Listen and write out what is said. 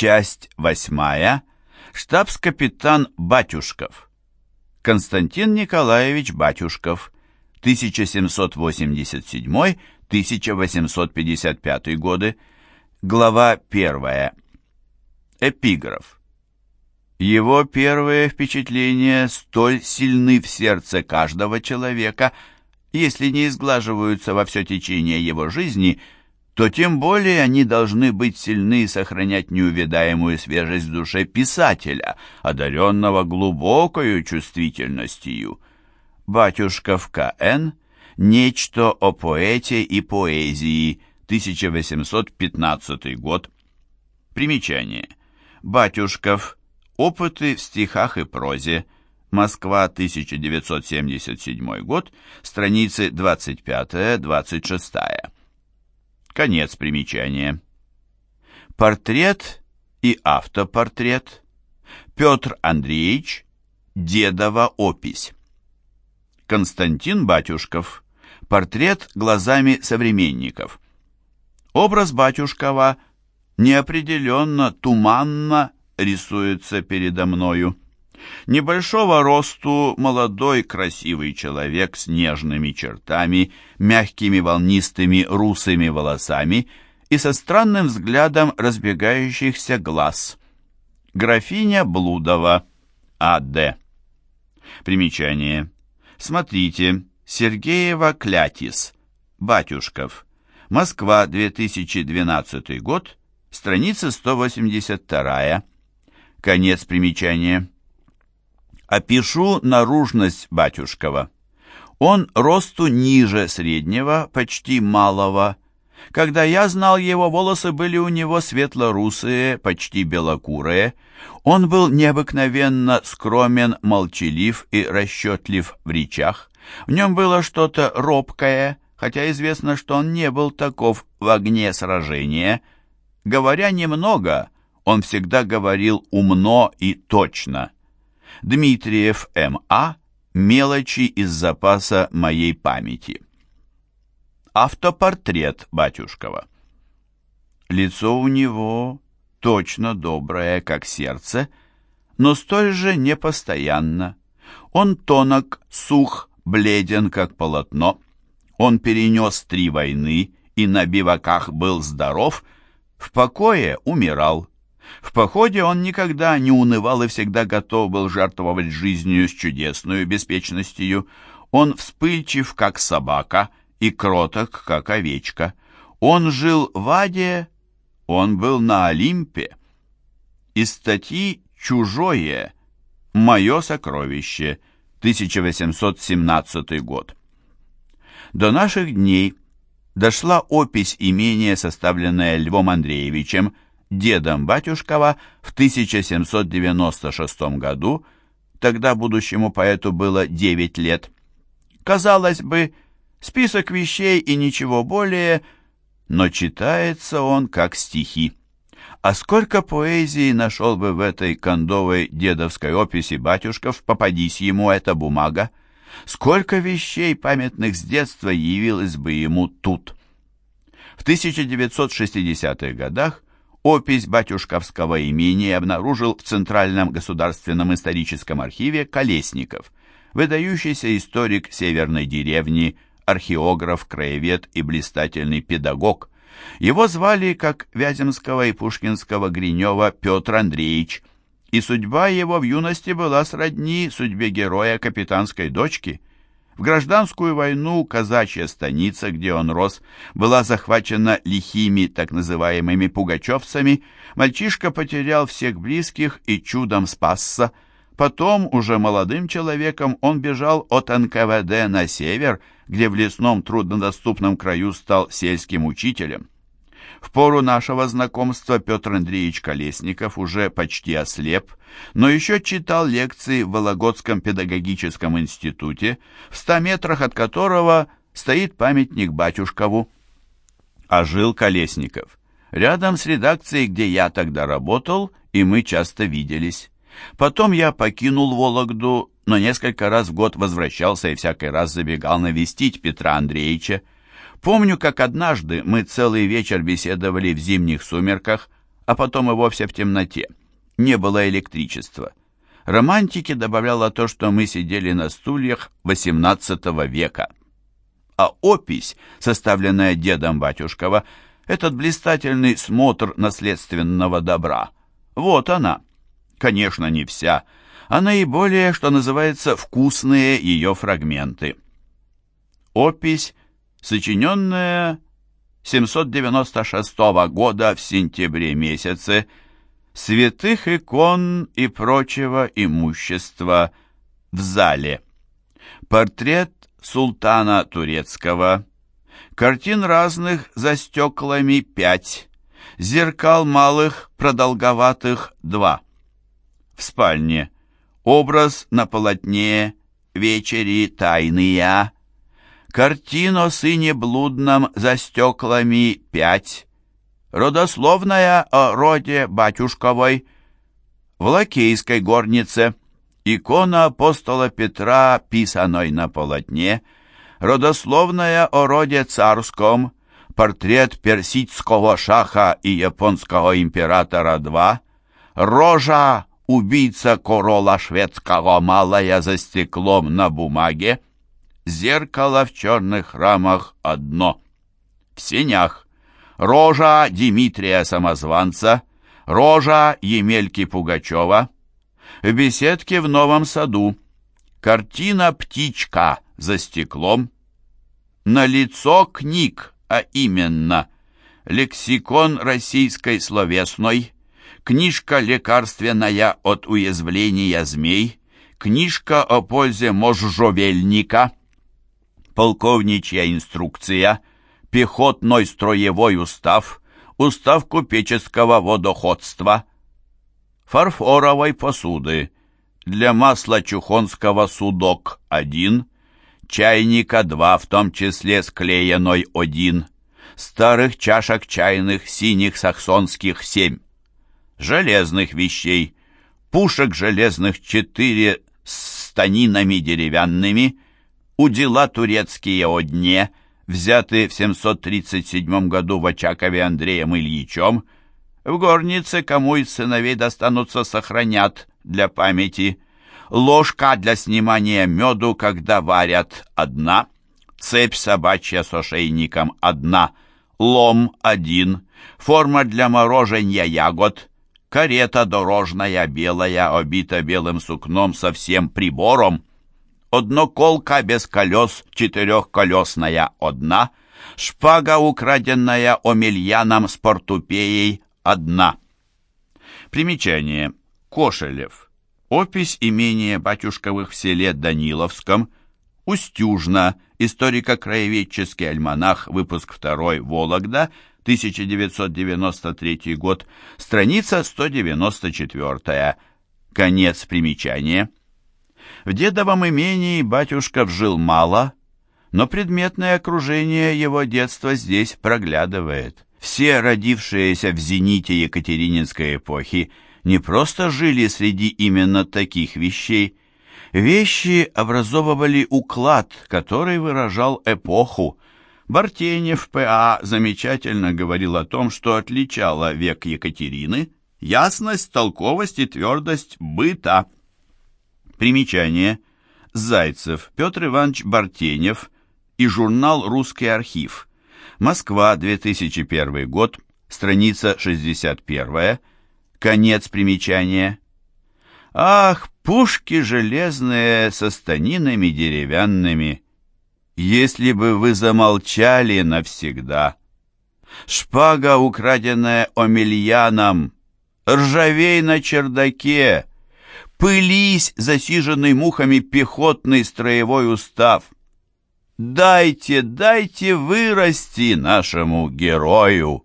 Часть восьмая. Штабс-капитан Батюшков. Константин Николаевич Батюшков. 1787-1855 годы. Глава первая. Эпиграф. Его первые впечатления столь сильны в сердце каждого человека, если не изглаживаются во все течение его жизни – то тем более они должны быть сильны и сохранять неувядаемую свежесть в душе писателя, одаренного глубокою чувствительностью. Батюшка в К.Н. «Нечто о поэте и поэзии», 1815 год. Примечание. Батюшков. Опыты в стихах и прозе. Москва, 1977 год. Страницы 25-26. Конец примечания. Портрет и автопортрет. Петр Андреевич. Дедова опись. Константин Батюшков. Портрет глазами современников. Образ Батюшкова неопределенно, туманно рисуется передо мною. Небольшого росту молодой красивый человек с нежными чертами, мягкими волнистыми русыми волосами и со странным взглядом разбегающихся глаз. Графиня Блудова, А.Д. Примечание. Смотрите, Сергеева Клятис, Батюшков, Москва, 2012 год, страница 182, конец примечания. Опишу наружность батюшкова. Он росту ниже среднего, почти малого. Когда я знал его, волосы были у него светло-русые, почти белокурые. Он был необыкновенно скромен, молчалив и расчетлив в речах. В нем было что-то робкое, хотя известно, что он не был таков в огне сражения. Говоря немного, он всегда говорил умно и точно. Дмитриев М.А. Мелочи из запаса моей памяти. Автопортрет Батюшкова. Лицо у него точно доброе, как сердце, но столь же непостоянно. Он тонок, сух, бледен, как полотно. Он перенес три войны и на биваках был здоров, в покое умирал. В походе он никогда не унывал и всегда готов был жертвовать жизнью с чудесной беспечностью. Он вспыльчив, как собака, и кроток, как овечка. Он жил в Аде, он был на Олимпе. Из статьи «Чужое. Мое сокровище», 1817 год. До наших дней дошла опись имения, составленная Львом Андреевичем, дедом Батюшкова в 1796 году, тогда будущему поэту было 9 лет. Казалось бы, список вещей и ничего более, но читается он как стихи. А сколько поэзии нашел бы в этой кондовой дедовской описи Батюшков, попадись ему эта бумага? Сколько вещей, памятных с детства, явилось бы ему тут? В 1960-х годах Опись батюшковского имени обнаружил в Центральном государственном историческом архиве Колесников, выдающийся историк северной деревни, археограф, краевед и блистательный педагог. Его звали, как Вяземского и Пушкинского Гринева, Петр Андреевич, и судьба его в юности была сродни судьбе героя капитанской дочки – в гражданскую войну казачья станица, где он рос, была захвачена лихими так называемыми пугачевцами, мальчишка потерял всех близких и чудом спасся. Потом, уже молодым человеком, он бежал от НКВД на север, где в лесном труднодоступном краю стал сельским учителем. В пору нашего знакомства Петр Андреевич Колесников уже почти ослеп, но еще читал лекции в Вологодском педагогическом институте, в ста метрах от которого стоит памятник батюшкову. А жил Колесников рядом с редакцией, где я тогда работал, и мы часто виделись. Потом я покинул Вологду, но несколько раз в год возвращался и всякий раз забегал навестить Петра Андреевича. Помню, как однажды мы целый вечер беседовали в зимних сумерках а потом и вовсе в темноте. Не было электричества. Романтики добавляло то, что мы сидели на стульях XVIII века. А опись, составленная дедом Батюшкова, этот блистательный смотр наследственного добра. Вот она. Конечно, не вся, а наиболее, что называется, вкусные ее фрагменты. Опись, сочиненная 796 года в сентябре месяце, святых икон и прочего имущества в зале. Портрет султана турецкого, картин разных за стеклами пять, зеркал малых продолговатых два. В спальне. Образ на полотне. Вечери тайные, картин о сыне блудном за стеклами пять, родословная о роде батюшковой, в Лакейской горнице, икона апостола Петра, писаной на полотне, родословная о роде царском, портрет персидского шаха и японского императора 2, рожа убийца корола шведского малая за стеклом на бумаге, зеркало в черных рамах одно. В сенях рожа Дмитрия Самозванца, рожа Емельки Пугачева, в беседке в Новом саду, картина «Птичка» за стеклом, на лицо книг, а именно лексикон российской словесной, книжка лекарственная от уязвления змей, книжка о пользе можжовельника, полковничья инструкция – пехотной строевой устав, устав купеческого водоходства, фарфоровой посуды, для масла чухонского судок один, чайника два, в том числе склеенной один, старых чашек чайных синих саксонских семь, железных вещей, пушек железных четыре с станинами деревянными, удила турецкие о дне, взятый в 737 году в Очакове Андреем Ильичем, в горнице кому из сыновей достанутся сохранят для памяти. Ложка для снимания меду, когда варят, одна. Цепь собачья с ошейником, одна. Лом, один. Форма для морожения ягод. Карета дорожная, белая, обита белым сукном со всем прибором одноколка без колес, четырехколесная одна, шпага, украденная Омельяном с портупеей, одна. Примечание. Кошелев. Опись имения батюшковых в селе Даниловском. Устюжна. Историко-краеведческий альманах. Выпуск 2. Вологда. 1993 год. Страница 194. Конец примечания. В дедовом имении батюшка жил мало, но предметное окружение его детства здесь проглядывает. Все родившиеся в зените Екатерининской эпохи не просто жили среди именно таких вещей. Вещи образовывали уклад, который выражал эпоху. Бартенев П.А. замечательно говорил о том, что отличало век Екатерины – ясность, толковость и твердость быта – Примечание. Зайцев Петр Иванович Бартенев и журнал «Русский архив». Москва, 2001 год, страница 61, конец примечания. Ах, пушки железные со станинами деревянными, если бы вы замолчали навсегда. Шпага, украденная Омельяном, ржавей на чердаке, пылись засиженный мухами пехотный строевой устав. Дайте, дайте вырасти нашему герою.